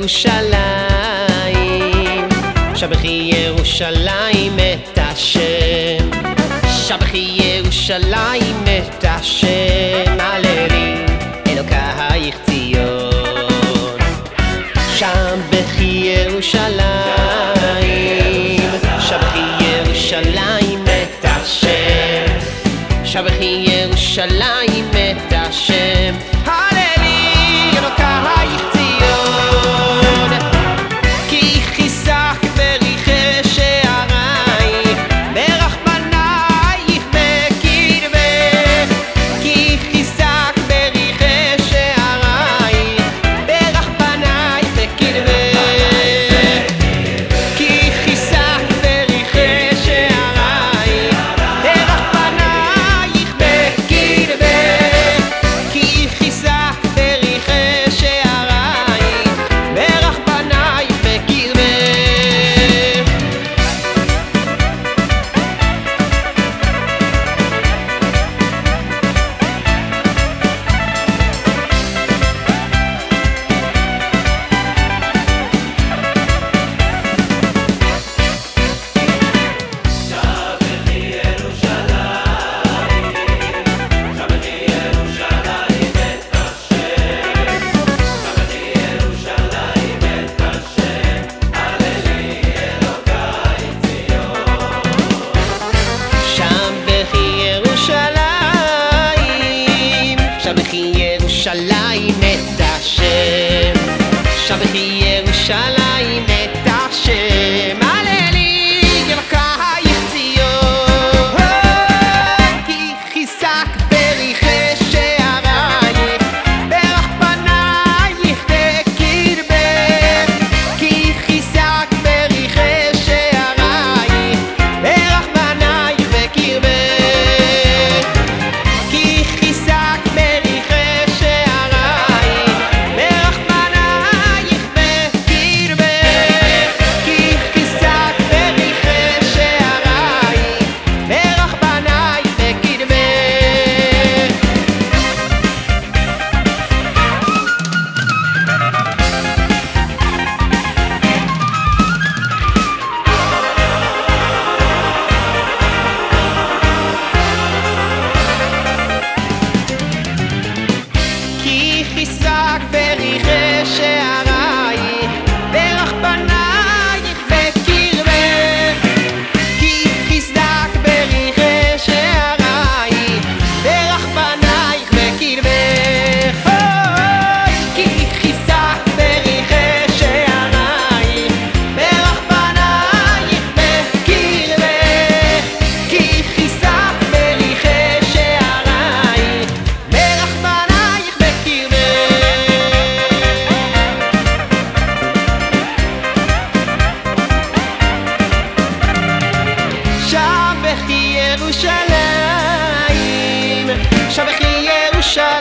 ירושלים, שבחי ירושלים את השם, שבחי ירושלים את השם. ya ירושלים. שבח לי ירושלים.